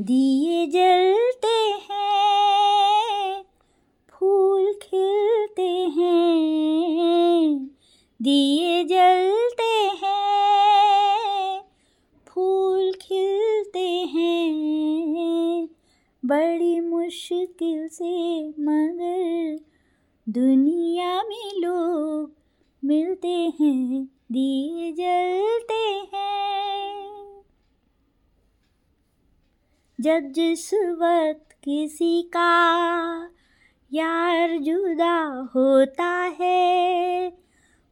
दिए जलते हैं, फूल खिलते हैं। दिए जलते हैं, फूल खिलते हैं। बड़ी मुश्किल से मगर दुनिया में लोग मिलते हैं। दिए जलते हैं जब जिस वक्त किसी का यार जुदा होता है।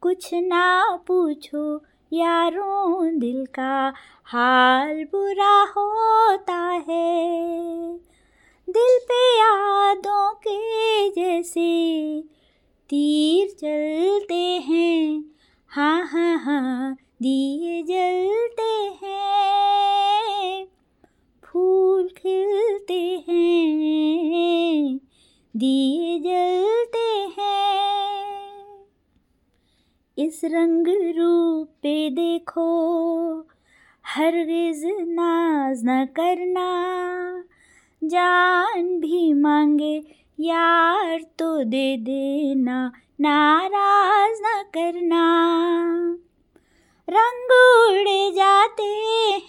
कुछ ना पूछो यारों दिल का हाल बुरा होता है। दिल पे यादों के जैसे तीर चलते हैं। हाँ हाँ हाँ दिए जलते हैं। फूल खिलते हैं, दिए जलते हैं। इस रंग रूप पे देखो, हर रिज नाज न करना। जान भी मांगे, यार तो दे देना, नाराज़ न करना। रंग उड़ जाते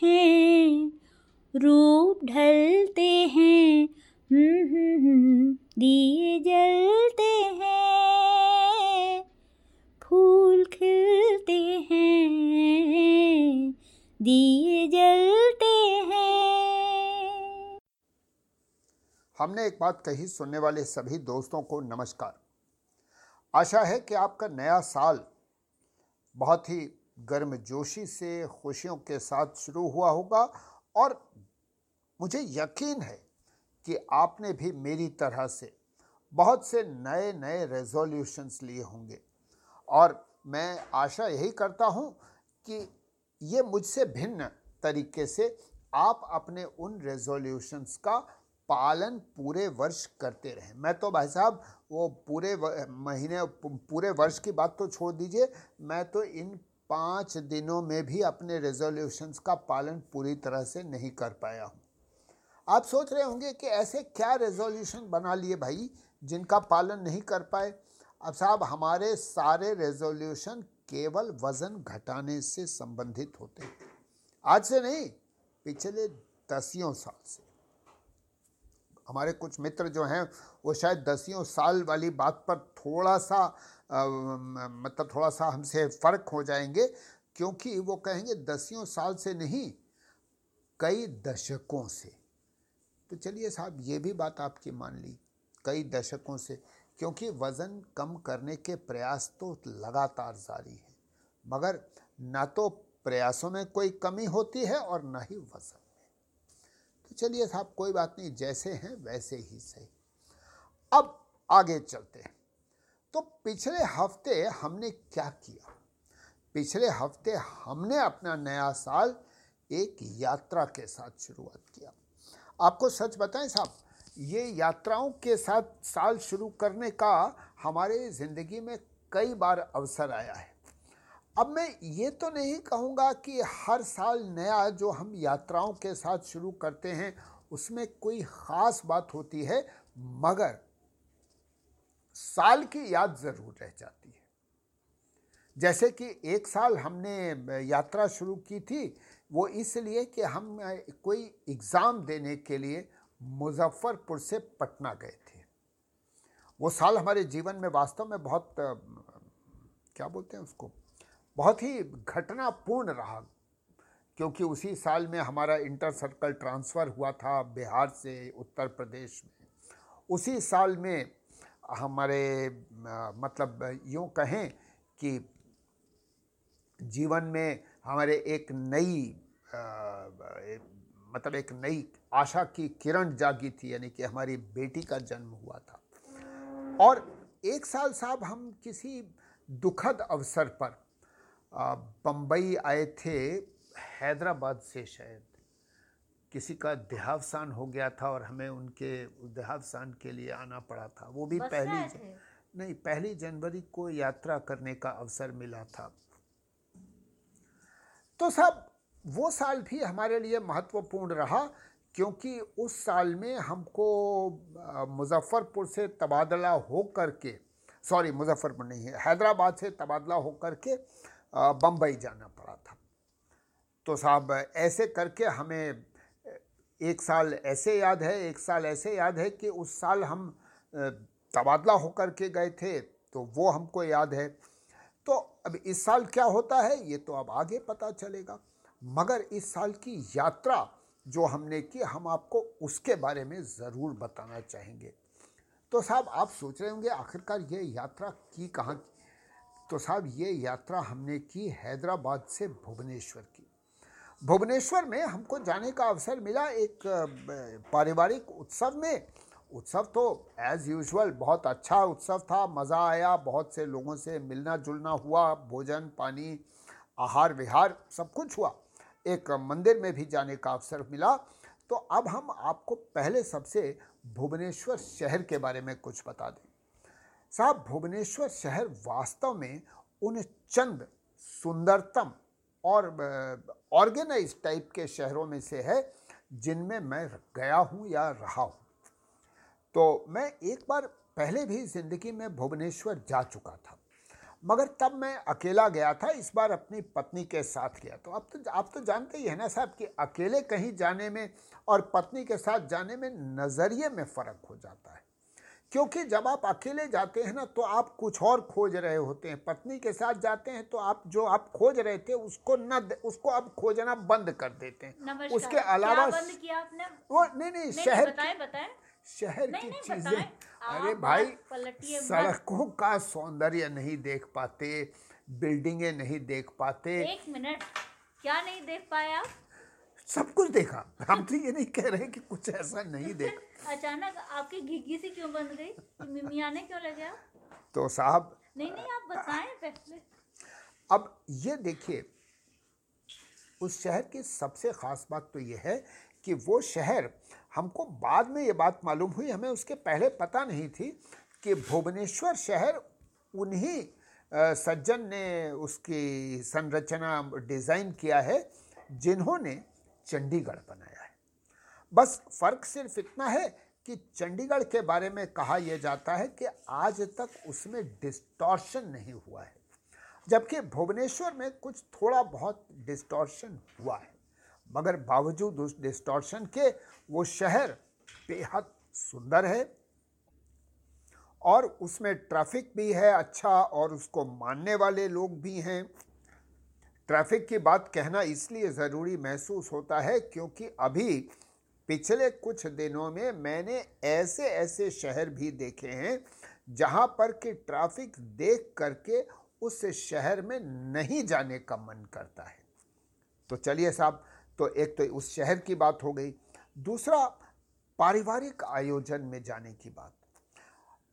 हैं रूप ढलते हैं। हम्म, हम्म, हम्म, दिए जलते हैं। फूल खिलते हैं। दिए जलते हैं। हमने एक बात कही सुनने वाले सभी दोस्तों को नमस्कार। आशा है कि आपका नया साल बहुत ही गर्मजोशी से खुशियों के साथ शुरू हुआ होगा और मुझे यकीन है कि आपने भी मेरी तरह से बहुत से नए नए रेजोल्यूशंस लिए होंगे। और मैं आशा यही करता हूँ कि ये मुझसे भिन्न तरीके से आप अपने उन रेजोल्यूशंस का पालन पूरे वर्ष करते रहें। मैं तो भाई साहब, वो पूरे महीने, पूरे वर्ष की बात तो छोड़ दीजिए, मैं तो इन पाँच दिनों में भी अपने रेजोल्यूशंस का पालन पूरी तरह से नहीं कर पाया हूँ। आप सोच रहे होंगे कि ऐसे क्या रेजोल्यूशन बना लिए भाई जिनका पालन नहीं कर पाए। अब साहब हमारे सारे रेजोल्यूशन केवल वज़न घटाने से संबंधित होते हैं। आज से नहीं पिछले दसियों साल से। हमारे कुछ मित्र जो हैं वो शायद दसियों साल वाली बात पर थोड़ा सा आ, मतलब थोड़ा सा हमसे फ़र्क हो जाएँगे क्योंकि वो कहेंगे दसियों साल से नहीं कई दशकों से। तो चलिए साहब, ये भी बात आपकी मान ली कई दशकों से, क्योंकि वज़न कम करने के प्रयास तो लगातार जारी है, मगर ना तो प्रयासों में कोई कमी होती है और ना ही वज़न में। तो चलिए साहब, कोई बात नहीं, जैसे हैं वैसे ही सही। अब आगे चलते हैं। तो पिछले हफ़्ते हमने क्या किया? पिछले हफ़्ते हमने अपना नया साल एक यात्रा के साथ शुरुआत किया। आपको सच बताएँ साहब, ये यात्राओं के साथ साल शुरू करने का हमारे ज़िंदगी में कई बार अवसर आया है। अब मैं ये तो नहीं कहूँगा कि हर साल नया जो हम यात्राओं के साथ शुरू करते हैं, उसमें कोई ख़ास बात होती है, मगर साल की याद ज़रूर रह जाती है। जैसे कि एक साल हमने यात्रा शुरू की थी वो इसलिए कि हम कोई एग्ज़ाम देने के लिए मुजफ्फ़रपुर से पटना गए थे। वो साल हमारे जीवन में वास्तव में बहुत क्या बोलते हैं उसको, बहुत ही घटनापूर्ण रहा, क्योंकि उसी साल में हमारा इंटर सर्कल ट्रांसफ़र हुआ था बिहार से उत्तर प्रदेश में। उसी साल में हमारे मतलब यूँ कहें कि जीवन में हमारे एक नई मतलब एक नई आशा की किरण जागी थी यानी कि हमारी बेटी का जन्म हुआ था। और एक साल साहब हम किसी दुखद अवसर पर बम्बई आए थे हैदराबाद से शायद। किसी का देहावसान हो गया था और हमें उनके देहावसान के लिए आना पड़ा था। वो भी पहली नहीं पहली जनवरी को यात्रा करने का अवसर मिला था। तो साहब वो साल भी हमारे लिए महत्वपूर्ण रहा, क्योंकि उस साल में हमको मुजफ्फ़रपुर से तबादला हो कर के सॉरी, मुजफ्फ़रपुर नहीं है हैदराबाद से तबादला हो कर के बम्बई जाना पड़ा था। तो साहब, ऐसे करके हमें, एक साल ऐसे याद है, एक साल ऐसे याद है कि उस साल हम तबादला होकर के गए थे तो वो हमको याद है। तो अब इस साल क्या होता है, ये तो अब आगे पता चलेगा। मगर इस साल की यात्रा जो हमने की, हम आपको उसके बारे में ज़रूर बताना चाहेंगे। तो साहब, आप सोच रहे होंगे, आखिरकार ये यात्रा की कहाँ तो साहब, ये यात्रा हमने की हैदराबाद से भुवनेश्वर की। भुवनेश्वर में हमको जाने का अवसर मिला एक पारिवारिक उत्सव में। उत्सव तो एज़ यूजुअल बहुत अच्छा उत्सव था, मज़ा आया, बहुत से लोगों से मिलना जुलना हुआ, भोजन, पानी, आहार विहार, सब कुछ हुआ। एक मंदिर में भी जाने का अवसर मिला। तो अब हम आपको पहले सबसे भुवनेश्वर शहर के बारे में कुछ बता दें। साहब, भुवनेश्वर शहर वास्तव में उन चंद सुंदरतम और ऑर्गेनाइज टाइप के शहरों में से है जिनमें मैं गया हूँ या रहा हूँ। तो मैं एक बार पहले भी ज़िंदगी में भुवनेश्वर जा चुका था मगर तब मैं अकेला गया था इस बार अपनी पत्नी के साथ गया। तो अब तो आप तो जानते ही हैं ना साहब कि अकेले कहीं जाने में और पत्नी के साथ जाने में नज़रिए में फ़र्क हो जाता है। क्योंकि जब आप अकेले जाते हैं ना तो आप कुछ और खोज रहे होते हैं। पत्नी के साथ जाते हैं तो आप जो आप खोज रहे थे उसको न उसको अब खोजना बंद कर देते हैं। उसके अलावा बंद किया आपने? वो नहीं नहीं, नहीं शहर बताएँ बताएँ। शहर की चीज़ें। अरे भाई सड़कों का सौंदर्य नहीं देख पाते बिल्डिंगे नहीं देख पाते। एक मिनट क्या नहीं देख पाए आप? सब कुछ देखा। हम तो ये नहीं कह रहे कि कुछ ऐसा नहीं देखा। अचानक आपकी घिग्गी से क्यों बन गई? मिमी आने क्यों लगे तो साहब नहीं नहीं आप बताएँ पहले। अब ये देखिए उस शहर की सबसे खास बात तो यह है कि वो शहर हमको बाद में ये बात मालूम हुई, हमें उसके पहले पता नहीं थी कि भुवनेश्वर शहर उन्हीं सज्जन ने उसकी संरचना डिज़ाइन किया है जिन्होंने चंडीगढ़ बनाया है। बस फ़र्क सिर्फ़ इतना है कि चंडीगढ़ के बारे में कहा यह जाता है कि आज तक उसमें डिस्टॉर्शन नहीं हुआ है, जबकि भुवनेश्वर में कुछ थोड़ा बहुत डिस्टॉर्शन हुआ है। मगर बावजूद उस डिस्टॉर्शन के, वो शहर बेहद सुंदर है। और उसमें ट्रैफ़िक भी है अच्छा और उसको मानने वाले लोग भी हैं। ट्रैफ़िक की बात कहना इसलिए ज़रूरी महसूस होता है क्योंकि अभी पिछले कुछ दिनों में मैंने ऐसे ऐसे शहर भी देखे हैं जहाँ पर कि ट्रैफ़िक देख करके उस शहर में नहीं जाने का मन करता है। तो चलिए साहब तो एक तो उस शहर की बात हो गई। दूसरा, पारिवारिक आयोजन में जाने की बात।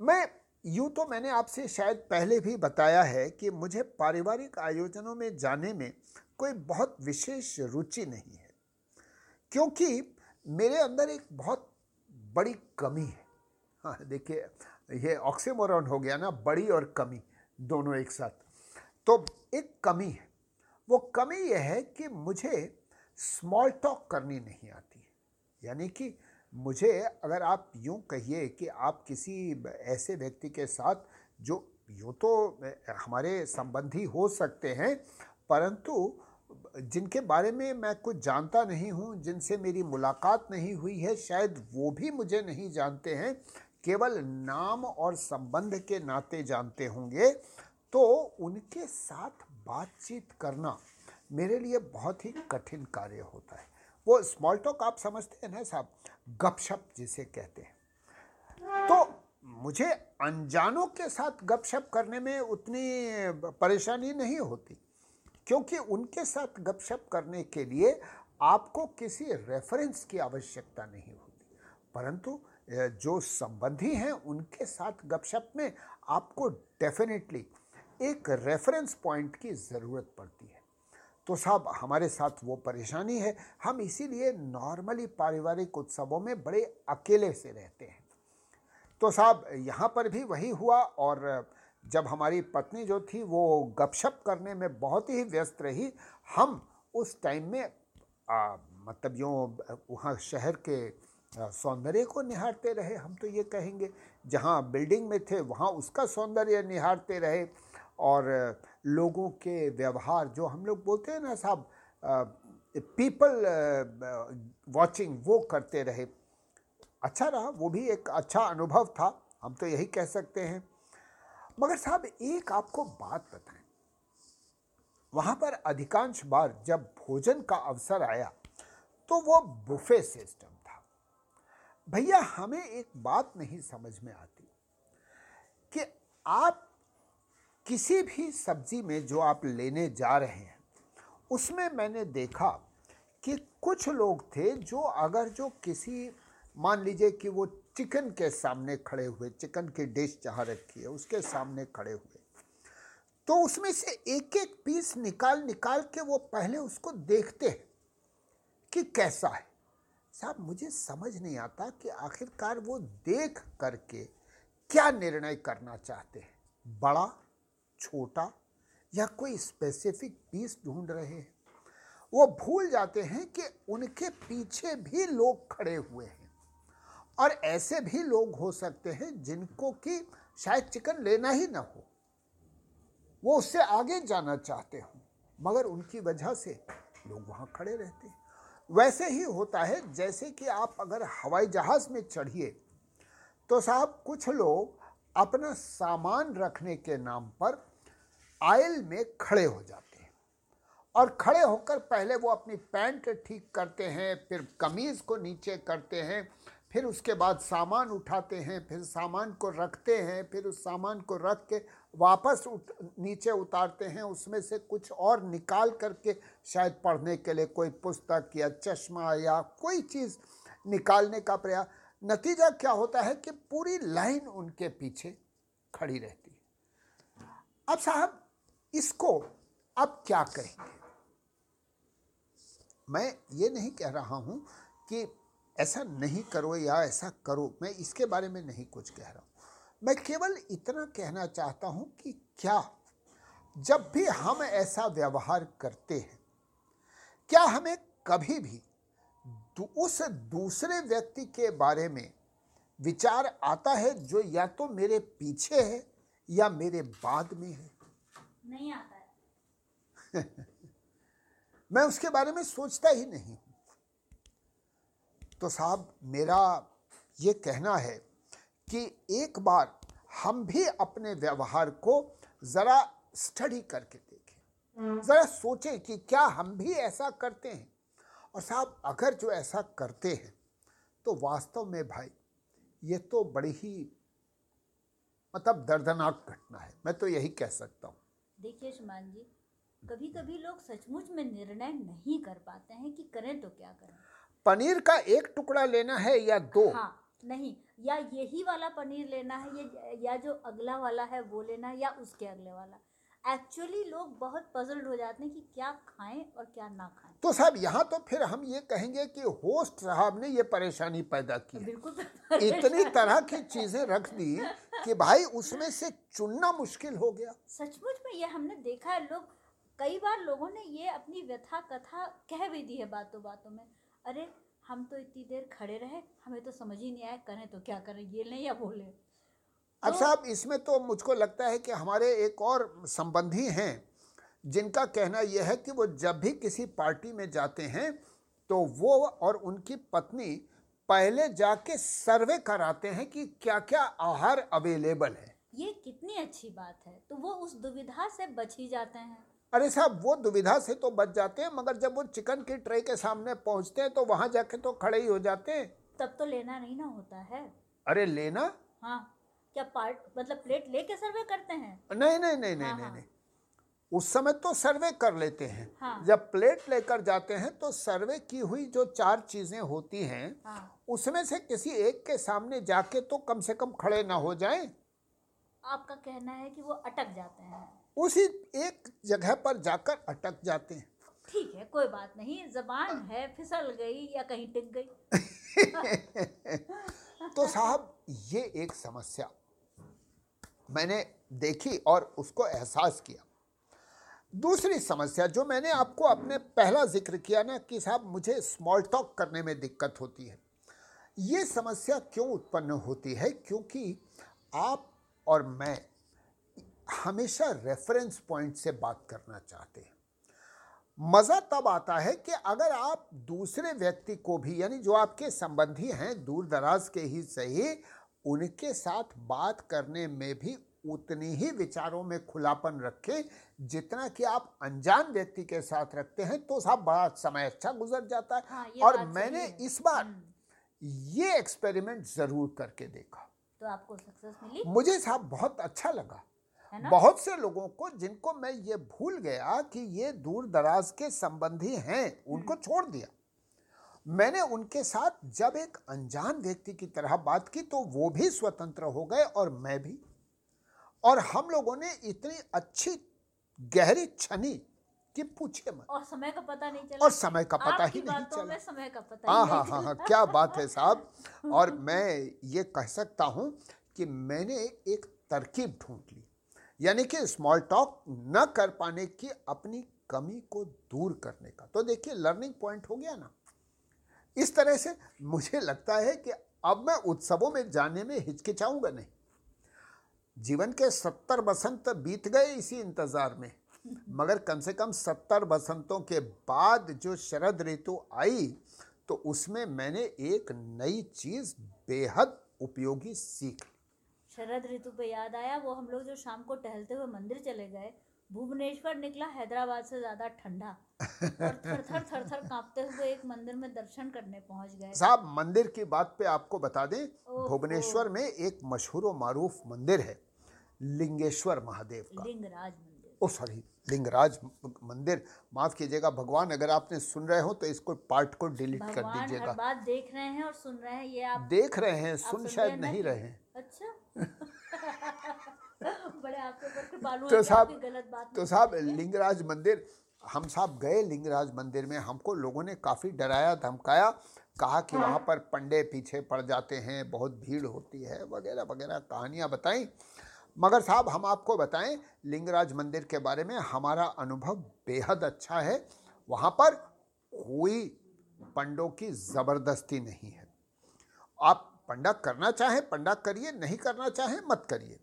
मैं, यूँ तो मैंने आपसे शायद पहले भी बताया है कि मुझे पारिवारिक आयोजनों में जाने में कोई बहुत विशेष रुचि नहीं है, क्योंकि मेरे अंदर एक बहुत बड़ी कमी है। हाँ देखिए, ये ऑक्सीमोरन हो गया ना, बड़ी और कमी, दोनों एक साथ। तो एक कमी है। वो कमी यह है कि मुझे स्मॉल टॉक करनी नहीं आती। यानी कि मुझे अगर आप यूँ कहिए कि आप किसी ऐसे व्यक्ति के साथ जो, यूँ तो हमारे संबंधी हो सकते हैं, परंतु जिनके बारे में मैं कुछ जानता नहीं हूँ, जिनसे मेरी मुलाकात नहीं हुई है, शायद वो भी मुझे नहीं जानते हैं, केवल नाम और संबंध के नाते जानते होंगे तो उनके साथ बातचीत करना मेरे लिए बहुत ही कठिन कार्य होता है। वो स्मॉल टॉक आप समझते हैं ना साहब? गपशप जिसे कहते हैं। तो मुझे अनजानों के साथ गपशप करने में उतनी परेशानी नहीं होती, क्योंकि उनके साथ गपशप करने के लिए आपको किसी रेफरेंस की आवश्यकता नहीं होती। परंतु जो संबंधी हैं, उनके साथ गपशप में आपको डेफिनेटली एक रेफरेंस पॉइंट की ज़रूरत पड़ती है। तो साहब हमारे साथ वो परेशानी है। हम इसीलिए नॉर्मली पारिवारिक उत्सवों में बड़े अकेले से रहते हैं। तो साहब यहाँ पर भी वही हुआ और जब हमारी पत्नी जो थी वो गपशप करने में बहुत ही व्यस्त रही। हम उस टाइम में आ, मतलब यूँ वहाँ शहर के सौंदर्य को निहारते रहे हम तो ये कहेंगे। जहाँ बिल्डिंग में थे वहाँ उसका सौंदर्य निहारते रहे और लोगों के व्यवहार, जो हम लोग बोलते हैं ना साहब पीपल वॉचिंग वो करते रहे। अच्छा रहा, वो भी एक अच्छा अनुभव था, हम तो यही कह सकते हैं। मगर साहब, एक आपको बात बताएँ। वहाँ पर अधिकांश बार जब भोजन का अवसर आया तो वो बुफे सिस्टम था। भैया, हमें एक बात नहीं समझ में आती कि आप किसी भी सब्ज़ी में जो आप लेने जा रहे हैं, उसमें मैंने देखा कि कुछ लोग थे जो अगर जो किसी, मान लीजिए कि वो चिकन के सामने खड़े हुए, चिकन की डिश जहाँ रखी है, उसके सामने खड़े हुए। तो उसमें से एक एक पीस निकाल निकाल के वो पहले उसको देखते हैं कि कैसा है। साहब, मुझे समझ नहीं आता कि आखिरकार वो देख करके क्या निर्णय करना चाहते हैं। बड़ा छोटा या कोई स्पेसिफिक पीस ढूंढ रहे हैं। वो भूल जाते हैं कि उनके पीछे भी लोग खड़े हुए हैं और ऐसे भी लोग हो सकते हैं जिनको कि शायद चिकन लेना ही ना हो। वो उससे आगे जाना चाहते हो, मगर उनकी वजह से लोग वहाँ खड़े रहते हैं। वैसे ही होता है, जैसे कि आप अगर हवाई जहाज़ में चढ़िए तो साहब कुछ लोग अपना सामान रखने के नाम पर आयल में खड़े हो जाते हैं। और खड़े होकर पहले वो अपनी पैंट ठीक करते हैं फिर कमीज़ को नीचे करते हैं फिर उसके बाद सामान उठाते हैं फिर सामान को रखते हैं फिर उस सामान को रख के वापस उत, नीचे उतारते हैं। उसमें से कुछ और निकाल करके शायद पढ़ने के लिए कोई पुस्तक या चश्मा या कोई चीज़ निकालने का प्रयास नतीजा क्या होता है कि पूरी लाइन उनके पीछे खड़ी रहती है। अब साहब इसको अब क्या करेंगे मैं ये नहीं कह रहा हूँ कि ऐसा नहीं करो या ऐसा करो। मैं इसके बारे में नहीं कुछ कह रहा हूँ। मैं केवल इतना कहना चाहता हूँ कि क्या जब भी हम ऐसा व्यवहार करते हैं, क्या हमें कभी भी उस दूसरे व्यक्ति के बारे में विचार आता है जो या तो मेरे पीछे है या मेरे बाद में है? नहीं आता है। मैं उसके बारे में सोचता ही नहीं। तो साहब मेरा ये कहना है कि एक बार हम भी अपने व्यवहार को ज़रा स्टडी करके देखें। ज़रा सोचें कि क्या हम भी ऐसा करते हैं। और साहब अगर जो ऐसा करते हैं तो वास्तव में भाई ये तो बड़ी ही मतलब दर्दनाक घटना है। मैं तो यही कह सकता हूँ। देखिए शुमान जी कभी कभी लोग सचमुच में निर्णय नहीं कर पाते हैं कि करें तो क्या करें। पनीर का एक टुकड़ा लेना है या दो? हाँ नहीं या यही वाला पनीर लेना है ये या जो अगला वाला है वो लेना है या उसके अगले वाला। एक्चुअली लोग बहुत पजल्ड हो जाते हैं कि क्या खाएँ और क्या ना खाएँ। तो साहब यहाँ तो फिर हम ये कहेंगे कि होस्ट साहब ने ये परेशानी पैदा की बिल्कुल इतनी तरह की चीज़ें रख दी कि भाई उसमें से चुनना मुश्किल हो गया। सचमुच में ये हमने देखा है लोग कई बार लोगों ने ये अपनी व्यथा कथा कह भी दी है बातों बातों में। अरे हम तो इतनी देर खड़े रहे हमें तो समझ ही नहीं आया करें तो क्या करें ये लें या वो लें। अब तो, साहब इसमें तो मुझको लगता है कि हमारे एक और संबंधी हैं जिनका कहना यह है कि वो जब भी किसी पार्टी में जाते हैं तो वो और उनकी पत्नी पहले जाके सर्वे कराते हैं कि क्या क्या आहार अवेलेबल है। ये कितनी अच्छी बात है। तो वो उस दुविधा से बच ही जाते हैं। अरे साहब वो दुविधा से तो बच जाते हैं मगर जब वो चिकन की ट्रे के सामने पहुँचते हैं तो वहाँ जाके तो खड़े ही हो जाते हैं। तब तो लेना नहीं ना होता है। अरे लेना? हाँ। क्या पार्ट मतलब प्लेट लेके सर्वे करते हैं? नहीं नहीं नहीं नहीं हाँ, नहीं, हाँ। नहीं। उस समय तो सर्वे कर लेते हैं। हाँ। जब प्लेट लेकर जाते हैं तो सर्वे की हुई जो चार चीज़ें होती हैं हाँ। उसमें से किसी एक के सामने जाके तो कम से कम खड़े ना हो जाएँ। आपका कहना है कि वो अटक जाते हैं। उसी एक जगह पर जाकर अटक जाते हैं। ठीक है कोई बात नहीं जबान है फिसल गई या कहीं टिक गई। तो साहब ये एक समस्या। मैंने देखी और उसको एहसास किया। दूसरी समस्या जो मैंने आपको अपने पहला ज़िक्र किया ना कि साहब मुझे स्मॉल टॉक करने में दिक्कत होती है। ये समस्या क्यों उत्पन्न होती है? क्योंकि आप और मैं हमेशा रेफरेंस पॉइंट से बात करना चाहते हैं। मज़ा तब आता है कि अगर आप दूसरे व्यक्ति को भी, यानी जो आपके संबंधी हैं, दूर दराज के ही सही उनके साथ बात करने में भी उतनी ही विचारों में खुलापन रखें जितना कि आप अनजान व्यक्ति के साथ रखते हैं तो साहब बड़ा समय अच्छा गुजर जाता है। हाँ, और मैंने है। इस बार हम्म, ये एक्सपेरिमेंट ज़रूर करके देखा। तो आपको सक्सेस मिली? मुझे साहब बहुत अच्छा लगा। बहुत से लोगों को जिनको मैं ये भूल गया कि ये दूर दराज के संबंधी हैं उनको छोड़ दिया। मैंने उनके साथ जब एक अनजान व्यक्ति की तरह बात की तो वो भी स्वतंत्र हो गए और मैं भी। और हम लोगों ने इतनी अच्छी गहरी छनी कि पूछे मत। और समय का पता नहीं चला। और समय का पता ही नहीं चला। समय का पता हाँ ही हाँ हाँ हाँ क्या बात है साहब। और मैं ये कह सकता हूँ कि मैंने एक तरकीब ढूंढ ली। यानी कि स्मॉल टॉक न कर पाने की अपनी कमी को दूर करने का। तो देखिए लर्निंग पॉइंट हो गया ना। इस तरह से मुझे लगता है कि अब मैं उत्सवों में जाने में हिचकिचाऊँगा नहीं। जीवन के सत्तर बसंत बीत गए इसी इंतज़ार में, मगर कम से कम सत्तर बसंतों के बाद जो शरद ऋतु आई तो उसमें मैंने एक नई चीज़ बेहद उपयोगी सीख शरद ऋतु पे याद आया, वो हम लोग जो शाम को टहलते हुए मंदिर चले गए, भुवनेश्वर निकला हैदराबाद से ज़्यादा ठंडा। और थर थर थर थर कांपते हुए एक मंदिर में दर्शन करने पहुँच गए। साहब मंदिर की बात पे आपको बता दें भुवनेश्वर में एक मशहूर व मारूफ मंदिर है लिंगेश्वर महादेव का। लिंगराज मंदिर। ओ सॉरी लिंगराज मंदिर। माफ़ कीजिएगा भगवान अगर आपने सुन रहे हो तो इसको पार्ट को डिलीट कर दीजिएगा। बात देख रहे हैं और सुन रहे हैं ये आप देख रहे हैं सुन शायद नहीं रहे। हैं अच्छा। बड़े आपके ऊपर कृपालु तो साहब गलत बात तो साहब लिंगराज मंदिर हम साहब गए लिंगराज मंदिर में, हमको लोगों ने काफ़ी डराया, धमकाया, कहा कि वहाँ पर पंडे पीछे पड़ जाते हैं, बहुत भीड़ होती है, वगैरह वगैरह कहानियाँ बताई। मगर साहब हम आपको बताएँ, लिंगराज मंदिर के बारे में हमारा अनुभव बेहद अच्छा है। वहाँ पर कोई पंडों की ज़बरदस्ती नहीं है। आप पंडा करना चाहें, पंडा करिए, नहीं करना चाहें, मत करिए।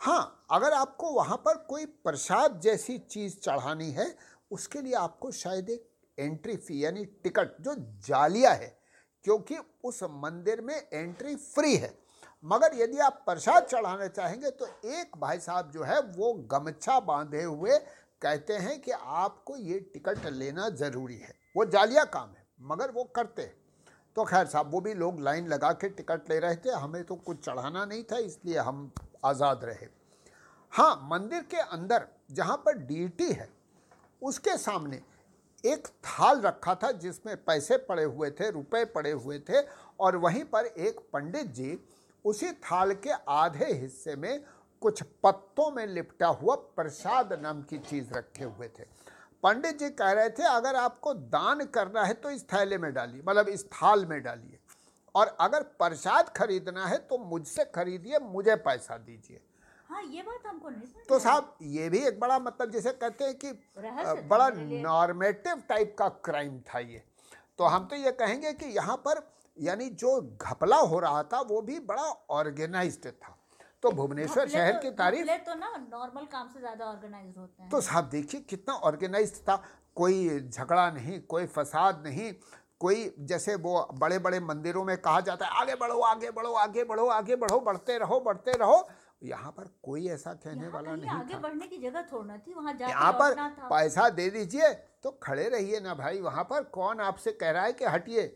हाँ अगर आपको वहाँ पर कोई प्रसाद जैसी चीज़ चढ़ानी है उसके लिए आपको शायद एक एंट्री फ़ी यानी टिकट जो जालिया है, क्योंकि उस मंदिर में एंट्री फ्री है। मगर यदि आप प्रसाद चढ़ाना चाहेंगे तो एक भाई साहब जो है, वो गमछा बांधे हुए कहते हैं कि आपको ये टिकट लेना ज़रूरी है। वो जालिया काम है, मगर वो करते हैं। तो खैर साहब, वो भी लोग लाइन लगा के टिकट ले रहे थे। हमें तो कुछ चढ़ाना नहीं था, इसलिए हम आज़ाद रहे। हाँ मंदिर के अंदर जहाँ पर डीटी है उसके सामने एक थाल रखा था जिसमें पैसे पड़े हुए थे, रुपए पड़े हुए थे और वहीं पर एक पंडित जी उसी थाल के आधे हिस्से में कुछ पत्तों में लिपटा हुआ प्रसाद नाम की चीज़ रखे हुए थे। पंडित जी कह रहे थे, अगर आपको दान करना है तो इस थैले में डालिए मतलब इस थाल में डालिए और अगर प्रसाद खरीदना है तो मुझसे खरीदिए, मुझे पैसा दीजिए। हाँ ये बात हमको नहीं तो साहब ये भी एक बड़ा मतलब जैसे कहते हैं कि बड़ा नॉर्मेटिव टाइप का क्राइम था ये। तो हम तो ये कहेंगे कि यहाँ पर यानी जो घपला हो रहा था वो भी बड़ा ऑर्गेनाइज्ड था। तो भुवनेश्वर शहर तो- की तारीफ़ तो ना नॉर्मल काम से ज़्यादा ऑर्गेनाइज होते हैं। तो साहब देखिए कितना ऑर्गेनाइज था। कोई झगड़ा नहीं कोई फसाद नहीं कोई जैसे वो बड़े बड़े मंदिरों में कहा जाता है आगे बढ़ो आगे बढ़ो आगे बढ़ो आगे बढ़ो बढ़ते रहो बढ़ते रहो। यहाँ पर कोई ऐसा कहने वाला नहीं आगे था। बढ़ने की जगह छोड़ना थी वहाँ यहाँ पर पैसा दे दीजिए तो खड़े रहिए ना भाई वहाँ पर कौन आपसे कह रहा है कि हटिए?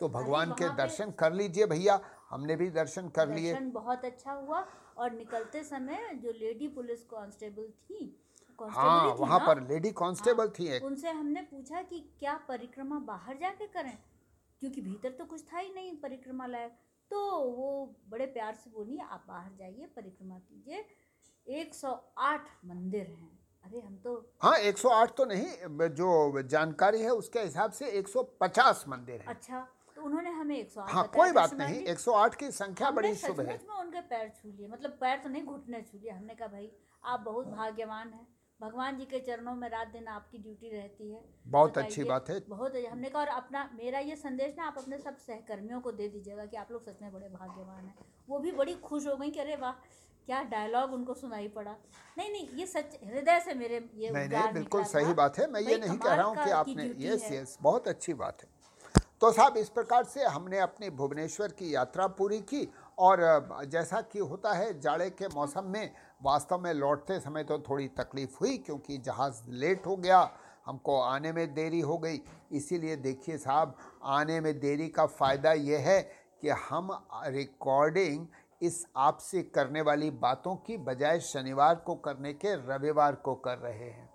तो भगवान के दर्शन कर लीजिए भैया हमने भी दर्शन कर लिए। बहुत अच्छा हुआ और निकलते समय जो लेडी पुलिस कांस्टेबल थी हाँ वहाँ पर लेडी कांस्टेबल थी एक। उनसे हमने पूछा कि क्या परिक्रमा बाहर जाके करें? क्योंकि भीतर तो कुछ था ही नहीं परिक्रमा लायक। तो वो बड़े प्यार से बोली आप बाहर जाइए परिक्रमा कीजिए। 108 मंदिर हैं। अरे हम तो हाँ 108 तो नहीं जो जानकारी है उसके हिसाब से 150 मंदिर है। अच्छा तो उन्होंने हमें 108 हाँ कोई बात कृष्णा नहीं जी। 108 की संख्या बड़ी शुभ है। में उनके पैर छू लिए मतलब पैर तो नहीं घुटने छू लिए हमने कहा भाई आप बहुत भाग्यवान हैं। भगवान जी के चरणों में रात दिन आपकी ड्यूटी रहती है। बहुत अच्छी बात है। बहुत हमने कहा और अपना मेरा ये संदेश ना आप अपने सब सहकर्मियों को दे दीजिएगा कि आप लोग सच में बड़े भाग्यवान हैं। वो भी बड़ी खुश हो गई कि अरे वाह क्या डायलॉग उनको सुनाई पड़ा। नहीं नहीं ये सच हृदय से मेरे ये नहीं नहीं बिल्कुल सही बात है। मैं ये नहीं कह रहा हूँ कि आपने यस यस बहुत अच्छी बात है। तो साहब इस प्रकार से हमने अपनी भुवनेश्वर की यात्रा पूरी की और जैसा कि होता है जाड़े के मौसम में वास्तव में लौटते समय तो थोड़ी तकलीफ़ हुई क्योंकि जहाज़ लेट हो गया, हमको आने में देरी हो गई। इसीलिए देखिए साहब, आने में देरी का फ़ायदा यह है कि हम रिकॉर्डिंग इस आपसे करने वाली बातों की बजाय शनिवार को करने के रविवार को कर रहे हैं।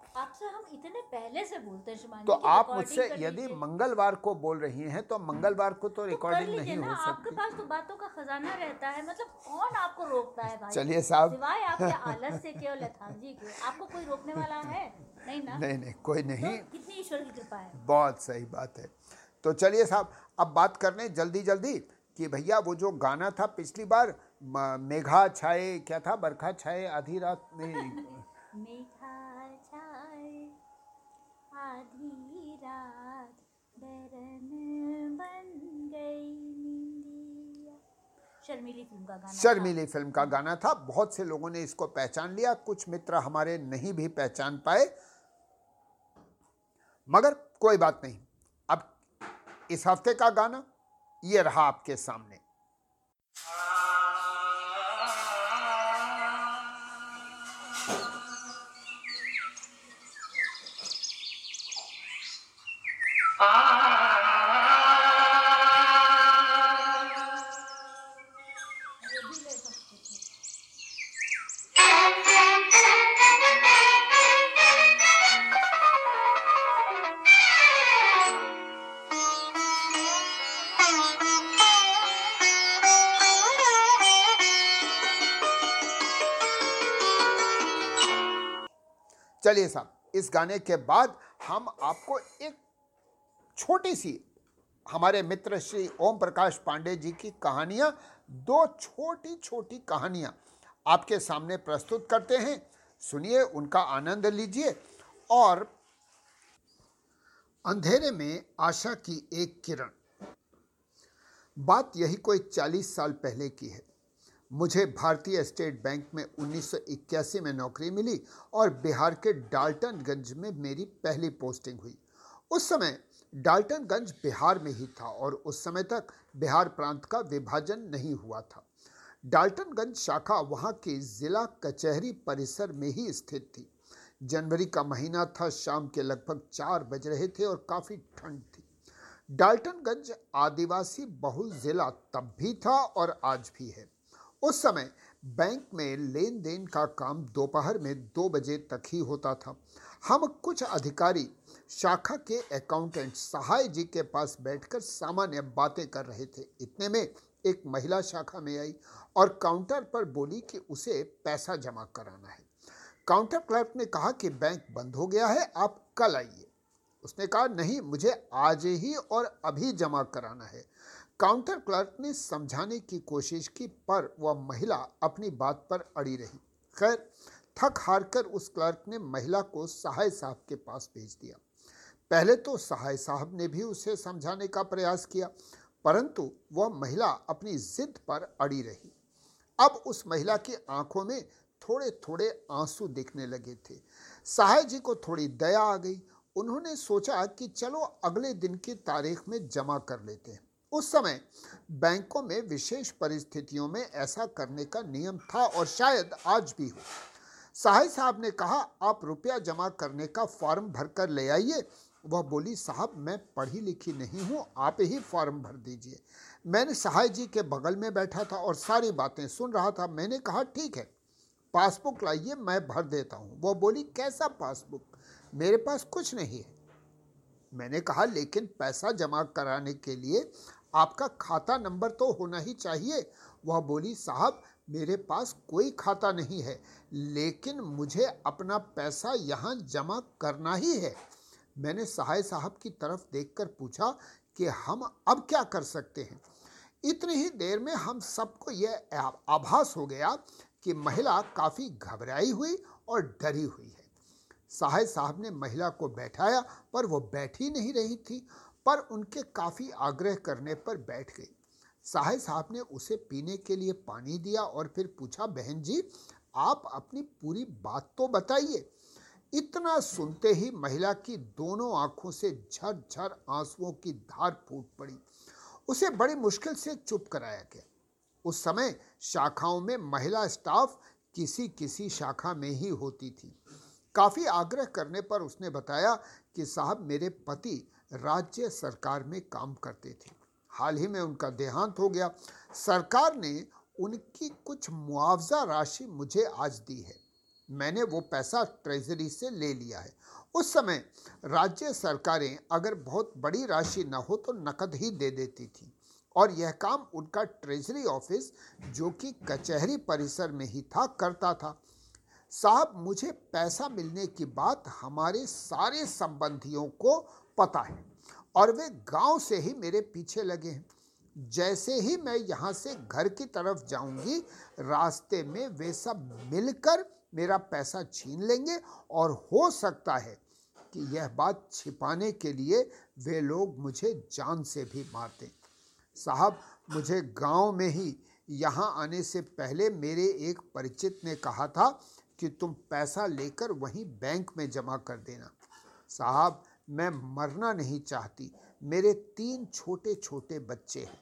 इतने पहले से बोलते हैं तो आप मुझसे यदि मंगलवार को बोल रही हैं तो मंगलवार को तो तो रिकॉर्डिंग लीजिए नहीं ना हो आपके सकती। पास तो बातों का खजाना रहता है मतलब कौन आपको रोकता है भाई? चलिए साहब। सिवाय आपके आलस्य के और लेथार्जी के आपको कोई रोकने वाला है? नहीं ना? नहीं नहीं कोई तो नहीं। कितनी ईश्वर की कृपा है। बहुत सही बात है। तो चलिए साहब अब बात कर लें जल्दी जल्दी कि भैया वो जो गाना था पिछली बार मेघा छाए क्या था? बरखा छाए आधी रात में। शर्मीली फ़िल्म का गाना था। शर्मीली फ़िल्म का गाना था। बहुत से लोगों ने इसको पहचान लिया। कुछ मित्र हमारे नहीं भी पहचान पाए। मगर कोई बात नहीं। अब इस हफ़्ते का गाना ये रहा आपके सामने। ये चलिए साहब, इस गाने के बाद हम आपको एक छोटी सी हमारे मित्र श्री ओम प्रकाश पांडे जी की कहानियाँ, दो छोटी छोटी कहानियाँ आपके सामने प्रस्तुत करते हैं। सुनिए, उनका आनंद लीजिए। और अंधेरे में आशा की एक किरण। बात यही कोई चालीस साल पहले की है। मुझे भारतीय स्टेट बैंक में 1981 में नौकरी मिली और बिहार के डाल्टनगंज में मेरी पहली पोस्टिंग हुई। उस समय डाल्टनगंज बिहार में ही था और उस समय तक बिहार प्रांत का विभाजन नहीं हुआ था। डाल्टनगंज शाखा वहाँ की जिला कचहरी परिसर में ही स्थित थी। जनवरी का महीना था, शाम के लगभग चार बज रहे थे और काफ़ी ठंड थी। डाल्टनगंज आदिवासी बहुल जिला तब भी था और आज भी है। उस समय बैंक में लेन देन का काम दोपहर में दो बजे तक ही होता था। हम कुछ अधिकारी शाखा के अकाउंटेंट सहाय जी के पास बैठकर सामान्य बातें कर रहे थे। इतने में एक महिला शाखा में आई और काउंटर पर बोली कि उसे पैसा जमा कराना है। काउंटर क्लर्क ने कहा कि बैंक बंद हो गया है, आप कल आइए। उसने कहा, नहीं, मुझे आज ही और अभी जमा कराना है। काउंटर क्लर्क ने समझाने की कोशिश की, पर वह महिला अपनी बात पर अड़ी रही। खैर, थक हार कर उस क्लर्क ने महिला को सहाय साहब के पास भेज दिया। पहले तो सहाय साहब ने भी उसे समझाने का प्रयास किया, परंतु वह महिला अपनी जिद पर अड़ी रही। अब उस महिला की आँखों में थोड़े थोड़े आँसू दिखने लगे थे। सहाय जी को थोड़ी दया आ गई। उन्होंने सोचा कि चलो अगले दिन की तारीख में जमा कर लेते हैं। उस समय बैंकों में विशेष परिस्थितियों में ऐसा करने का नियम था और शायद आज भी हो। सहाय साहब ने कहा, आप रुपया जमा करने का फॉर्म भरकर ले आइए। वह बोली, साहब, मैं पढ़ी लिखी नहीं हूँ, आप ही फॉर्म भर दीजिए। मैंने सहाय जी के बगल में बैठा था और सारी बातें सुन रहा था। मैंने कहा, ठीक है, पासबुक लाइए, मैं भर देता हूँ। वह बोली, कैसा पासबुक? मेरे पास कुछ नहीं है। मैंने कहा, लेकिन पैसा जमा कराने के लिए आपका खाता नंबर तो होना ही चाहिए। वह बोली, साहब, मेरे पास कोई खाता नहीं है, लेकिन मुझे अपना पैसा यहाँ जमा करना ही है। मैंने सहाय साहब की तरफ़ देखकर पूछा कि हम अब क्या कर सकते हैं। इतनी ही देर में हम सबको यह आभास हो गया कि महिला काफ़ी घबराई हुई और डरी हुई है। सहाय साहब ने महिला को बैठाया, पर वो बैठ नहीं रही थी। पर उनके काफ़ी आग्रह करने पर बैठ गई। सहाय साहब ने उसे पीने के लिए पानी दिया और फिर पूछा, बहन जी, आप अपनी पूरी बात तो बताइए। इतना सुनते ही महिला की दोनों आँखों से झरझर आंसुओं की धार फूट पड़ी। उसे बड़ी मुश्किल से चुप कराया गया। उस समय शाखाओं में महिला स्टाफ किसी किसी शाखा में ही होती थी। काफ़ी आग्रह करने पर उसने बताया कि साहब, मेरे पति राज्य सरकार में काम करते थे। हाल ही में उनका देहांत हो गया। सरकार ने उनकी कुछ मुआवजा राशि मुझे आज दी है। मैंने वो पैसा ट्रेजरी से ले लिया है। उस समय राज्य सरकारें अगर बहुत बड़ी राशि न हो तो नकद ही दे देती थी। और यह काम उनका ट्रेजरी ऑफ़िस, जो कि कचहरी परिसर में ही था, करता था। साहब, मुझे पैसा मिलने की बात हमारे सारे संबंधियों को पता है। और वे गाँव से ही मेरे पीछे लगे हैं। जैसे ही मैं यहाँ से घर की तरफ़ जाऊँगी, रास्ते में वे सब मिलकर मेरा पैसा छीन लेंगे और हो सकता है कि यह बात छिपाने के लिए वे लोग मुझे जान से भी मार दें साहब, मुझे गाँव में ही यहाँ आने से पहले मेरे एक परिचित ने कहा था कि तुम पैसा लेकर वहीं बैंक में जमा कर देना। साहब मैं मरना नहीं चाहती। मेरे तीन छोटे छोटे बच्चे हैं।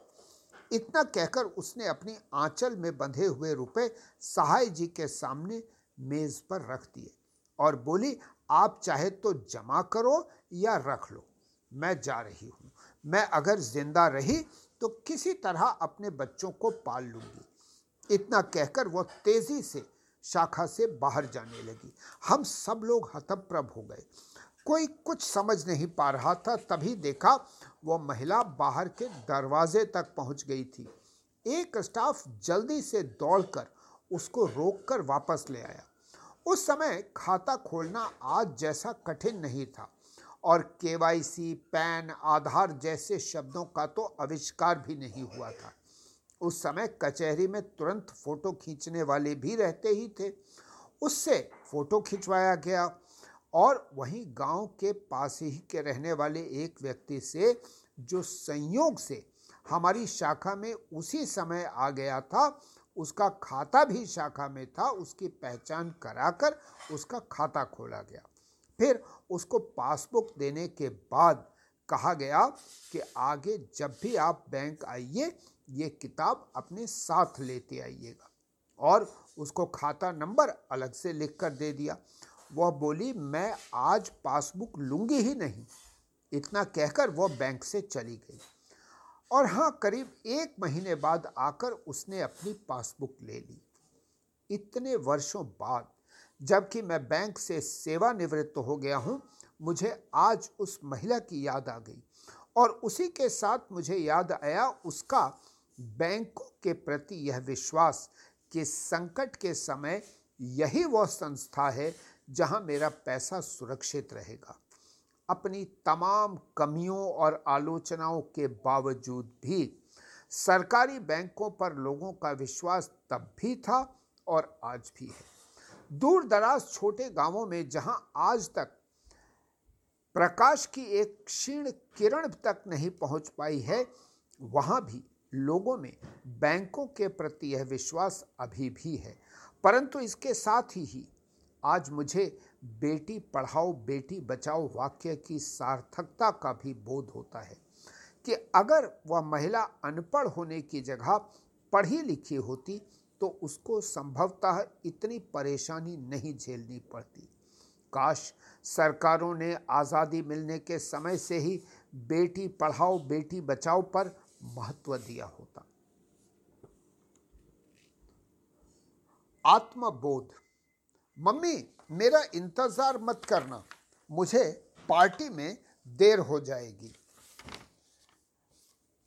इतना कहकर उसने अपनी आंचल में बंधे हुए रुपए सहाय जी के सामने मेज पर रख दिए और बोली, आप चाहे तो जमा करो या रख लो। मैं जा रही हूँ। मैं अगर ज़िंदा रही तो किसी तरह अपने बच्चों को पाल लूँगी। इतना कहकर वह तेज़ी से शाखा से बाहर जाने लगी। हम सब लोग हतप्रभ हो गए। कोई कुछ समझ नहीं पा रहा था, तभी देखा वो महिला बाहर के दरवाजे तक पहुँच गई थी। एक स्टाफ जल्दी से दौड़कर उसको रोककर वापस ले आया। उस समय खाता खोलना आज जैसा कठिन नहीं था और केवाईसी पैन, आधार जैसे शब्दों का तो आविष्कार भी नहीं हुआ था। उस समय कचहरी में तुरंत फ़ोटो खींचने वाले भी रहते ही थे। उससे फ़ोटो खिंचवाया गया और वहीं गाँव के पास ही के रहने वाले एक व्यक्ति से जो संयोग से हमारी शाखा में उसी समय आ गया था, उसका खाता भी शाखा में था, उसकी पहचान कराकर उसका खाता खोला गया। फिर उसको पासबुक देने के बाद कहा गया कि आगे जब भी आप बैंक आइए, ये किताब अपने साथ लेते आइएगा। और उसको खाता नंबर अलग से लिख कर दे दिया। वह बोली, मैं आज पासबुक लूँगी ही नहीं। इतना कहकर वह बैंक से चली गई। और हाँ करीब एक महीने बाद आकर उसने अपनी पासबुक ले ली। इतने वर्षों बाद, जबकि मैं बैंक से सेवानिवृत्त हो गया हूँ, मुझे आज उस महिला की याद आ गई। और उसी के साथ मुझे याद आया उसका बैंकों के प्रति यह विश्वास कि संकट के समय यही वह संस्था है जहाँ मेरा पैसा सुरक्षित रहेगा। अपनी तमाम कमियों और आलोचनाओं के बावजूद भी सरकारी बैंकों पर लोगों का विश्वास तब भी था और आज भी है। दूर दराज छोटे गाँवों में जहाँ आज तक प्रकाश की एक क्षीण किरण तक नहीं पहुँच पाई है, वहाँ भी लोगों में बैंकों के प्रति यह विश्वास अभी भी है। परंतु इसके साथ ही ही आज मुझे बेटी पढ़ाओ, बेटी बचाओ वाक्य की सार्थकता का भी बोध होता है कि अगर वह महिला अनपढ़ होने की जगह पढ़ी लिखी होती तो उसको संभवतः इतनी परेशानी नहीं झेलनी पड़ती। काश सरकारों ने आज़ादी मिलने के समय से ही बेटी पढ़ाओ, बेटी बचाओ पर महत्व दिया होता। आत्मबोध मम्मी, मेरा इंतज़ार मत करना। मुझे पार्टी में देर हो जाएगी।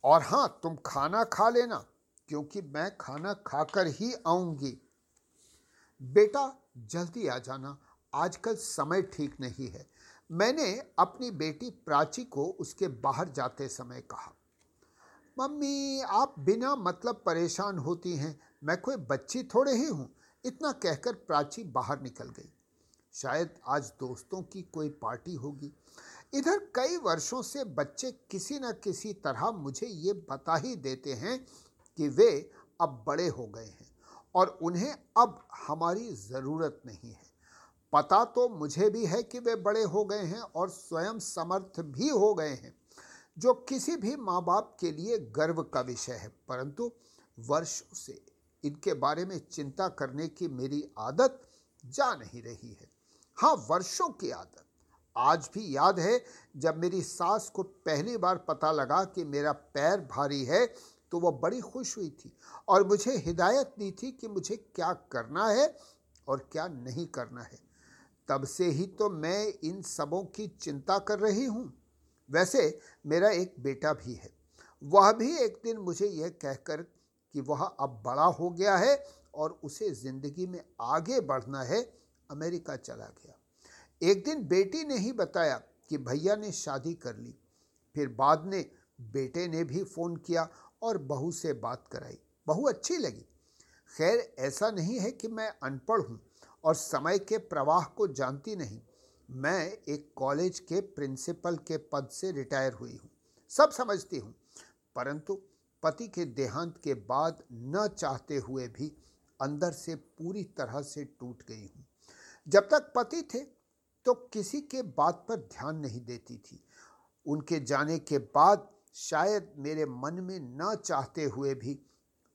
और हाँ तुम खाना खा लेना, क्योंकि मैं खाना खाकर ही आऊँगी। बेटा, जल्दी आ जाना। आजकल समय ठीक नहीं है। मैंने अपनी बेटी प्राची को उसके बाहर जाते समय कहा, मम्मी, आप बिना मतलब परेशान होती हैं। मैं कोई बच्ची थोड़े ही हूँ। इतना कहकर प्राची बाहर निकल गई। शायद आज दोस्तों की कोई पार्टी होगी। इधर कई वर्षों से बच्चे किसी न किसी तरह मुझे ये बता ही देते हैं कि वे अब बड़े हो गए हैं और उन्हें अब हमारी ज़रूरत नहीं है। पता तो मुझे भी है कि वे बड़े हो गए हैं और स्वयं समर्थ भी हो गए हैं, जो किसी भी माँ बाप के लिए गर्व का विषय है, परंतु वर्षों से इनके बारे में चिंता करने की मेरी आदत जा नहीं रही है। हाँ वर्षों की आदत। आज भी याद है, जब मेरी सास को पहली बार पता लगा कि मेरा पैर भारी है तो वह बड़ी खुश हुई थी और मुझे हिदायत दी थी कि मुझे क्या करना है और क्या नहीं करना है। तब से ही तो मैं इन सबों की चिंता कर रही हूँ। वैसे मेरा एक बेटा भी है। वह भी एक दिन मुझे यह कहकर कि वह अब बड़ा हो गया है और उसे ज़िंदगी में आगे बढ़ना है, अमेरिका चला गया। एक दिन बेटी ने ही बताया कि भैया ने शादी कर ली। फिर बाद में बेटे ने भी फ़ोन किया और बहू से बात कराई। बहू अच्छी लगी। खैर, ऐसा नहीं है कि मैं अनपढ़ हूँ और समय के प्रवाह को जानती नहीं। मैं एक कॉलेज के प्रिंसिपल के पद से रिटायर हुई हूँ। सब समझती हूँ, परंतु पति के देहांत के बाद न चाहते हुए भी अंदर से पूरी तरह से टूट गई हूँ। जब तक पति थे तो किसी के बात पर ध्यान नहीं देती थी। उनके जाने के बाद शायद मेरे मन में न चाहते हुए भी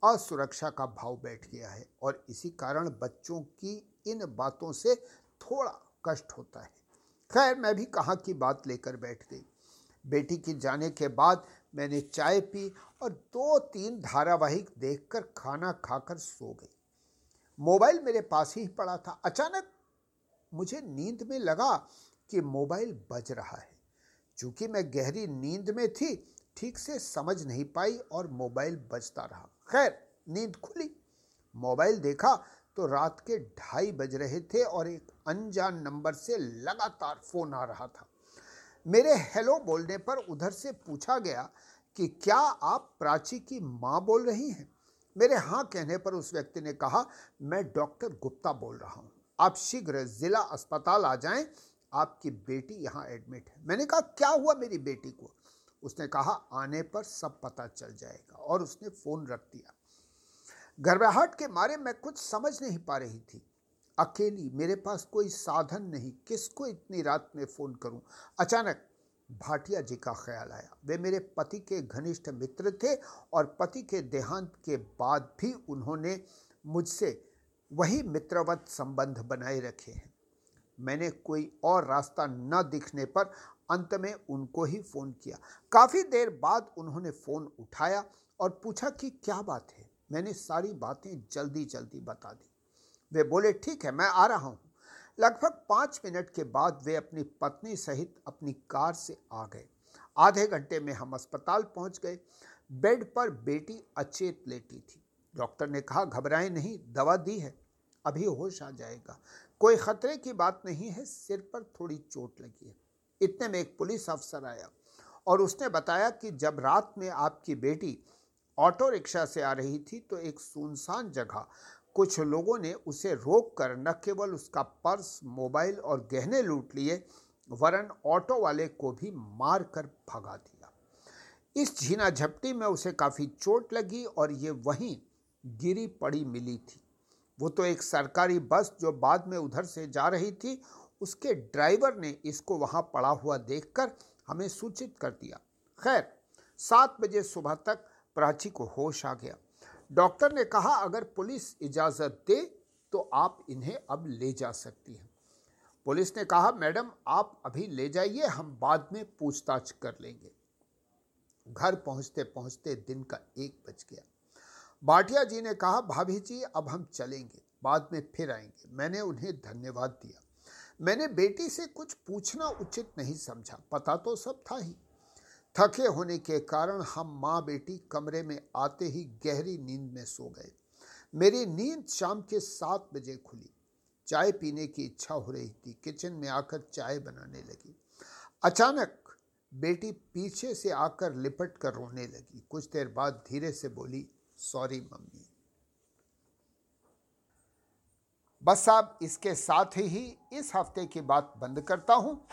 असुरक्षा का भाव बैठ गया है और इसी कारण बच्चों की इन बातों से थोड़ा कष्ट होता है। खैर, मैं भी कहाँ की बात लेकर बैठ गई। बेटी के जाने के बाद मैंने चाय पी और दो तीन धारावाहिक देखकर खाना खाकर सो गई। मोबाइल मेरे पास ही पड़ा था। अचानक मुझे नींद में लगा कि मोबाइल बज रहा है। चूँकि मैं गहरी नींद में थी, ठीक से समझ नहीं पाई और मोबाइल बजता रहा। खैर, नींद खुली। मोबाइल देखा तो रात के ढाई बज रहे थे और एक अनजान नंबर से लगातार फ़ोन आ रहा था। मेरे हेलो बोलने पर उधर से पूछा गया कि क्या आप प्राची की माँ बोल रही हैं? मेरे हाँ कहने पर उस व्यक्ति ने कहा, मैं डॉक्टर गुप्ता बोल रहा हूँ। आप शीघ्र जिला अस्पताल आ जाएँ। आपकी बेटी यहाँ एडमिट है। मैंने कहा, क्या हुआ मेरी बेटी को? उसने कहा, आने पर सब पता चल जाएगा। और उसने फ़ोन रख दिया। घबराहट के मारे मैं कुछ समझ नहीं पा रही थी। अकेली, मेरे पास कोई साधन नहीं, किसको इतनी रात में फ़ोन करूँ? अचानक भाटिया जी का ख्याल आया। वे मेरे पति के घनिष्ठ मित्र थे और पति के देहांत के बाद भी उन्होंने मुझसे वही मित्रवत संबंध बनाए रखे हैं। मैंने कोई और रास्ता न दिखने पर अंत में उनको ही फ़ोन किया। काफ़ी देर बाद उन्होंने फ़ोन उठाया और पूछा कि क्या बात है? मैंने सारी बातें जल्दी जल्दी बता दी। वे बोले, ठीक है, मैं आ रहा हूँ। लगभग पाँच मिनट के बाद वे अपनी पत्नी सहित अपनी कार से आ गए। आधे घंटे में हम अस्पताल पहुँच गए। बेड पर बेटी अचेत लेटी थी। डॉक्टर ने कहा, घबराए नहीं, दवा दी है, अभी होश आ जाएगा। कोई खतरे की बात नहीं है, सिर पर थोड़ी चोट लगी है। इतने में एक पुलिस अफसर आया और उसने बताया कि जब रात में आपकी बेटी ऑटो रिक्शा से आ रही थी तो एक सुनसान जगह कुछ लोगों ने उसे रोक कर न केवल उसका पर्स, मोबाइल और गहने लूट लिए, वरन ऑटो वाले को भी मार कर भगा दिया। इस झीना झपटी में उसे काफ़ी चोट लगी और ये वहीं गिरी पड़ी मिली थी। वो तो एक सरकारी बस जो बाद में उधर से जा रही थी, उसके ड्राइवर ने इसको वहाँ पड़ा हुआ देखकर हमें सूचित कर दिया। खैर, सात बजे सुबह तक प्राची को होश आ गया। डॉक्टर ने कहा, अगर पुलिस इजाज़त दे तो आप इन्हें अब ले जा सकती हैं। पुलिस ने कहा, मैडम, आप अभी ले जाइए, हम बाद में पूछताछ कर लेंगे। घर पहुँचते पहुँचते दिन का एक बज गया। बाटिया जी ने कहा, भाभी जी, अब हम चलेंगे, बाद में फिर आएँगे। मैंने उन्हें धन्यवाद दिया। मैंने बेटी से कुछ पूछना उचित नहीं समझा, पता तो सब था ही। थके होने के कारण हम माँ बेटी कमरे में आते ही गहरी नींद में सो गए। मेरी नींद शाम के सात बजे खुली। चाय पीने की इच्छा हो रही थी। किचन में आकर चाय बनाने लगी। अचानक बेटी पीछे से आकर लिपट कर रोने लगी। कुछ देर बाद धीरे से बोली, सॉरी, मम्मी। बस आप इसके साथ ही इस हफ़्ते की बात बंद करता हूँ।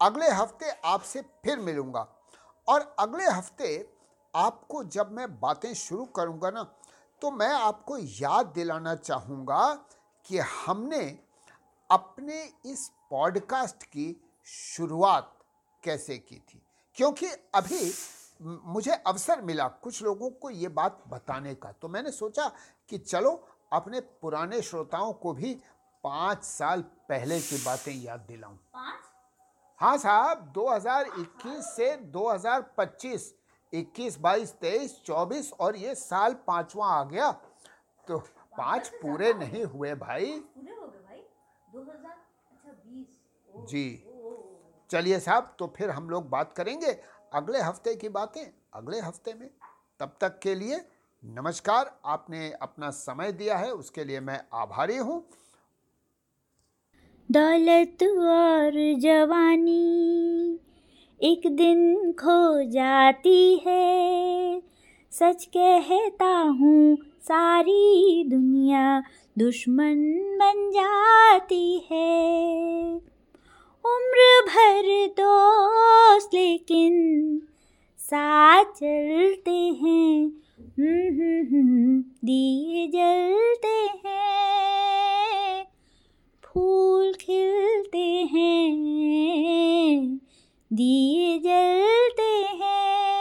अगले हफ़्ते आपसे फिर मिलूँगा। और अगले हफ़्ते आपको जब मैं बातें शुरू करूँगा ना तो मैं आपको याद दिलाना चाहूँगा कि हमने अपने इस पॉडकास्ट की शुरुआत कैसे की थी। क्योंकि अभी मुझे अवसर मिला कुछ लोगों को ये बात बताने का। तो मैंने सोचा कि चलो, अपने पुराने श्रोताओं को भी पाँच साल पहले की बातें याद दिलाऊं। हाँ साहब 2021 से 2025 21 22 23 24 और ये साल पांचवा आ गया। तो पाँच पूरे नहीं हुए भाई। पूरे गए भाई? 2000 अच्छा 20 जी। चलिए साहब तो फिर हम लोग बात करेंगे अगले हफ़्ते की बातें अगले हफ़्ते में। तब तक के लिए नमस्कार आपने अपना समय दिया है उसके लिए मैं आभारी हूँ। दौलत और जवानी एक दिन खो जाती है। सच कहता हूँ सारी दुनिया दुश्मन बन जाती है। उम्र भर दोस्त लेकिन साथ चलते हैं। हम्म, हम्म, हम्म, दिए जलते हैं। फूल खिलते हैं दिए जलते हैं।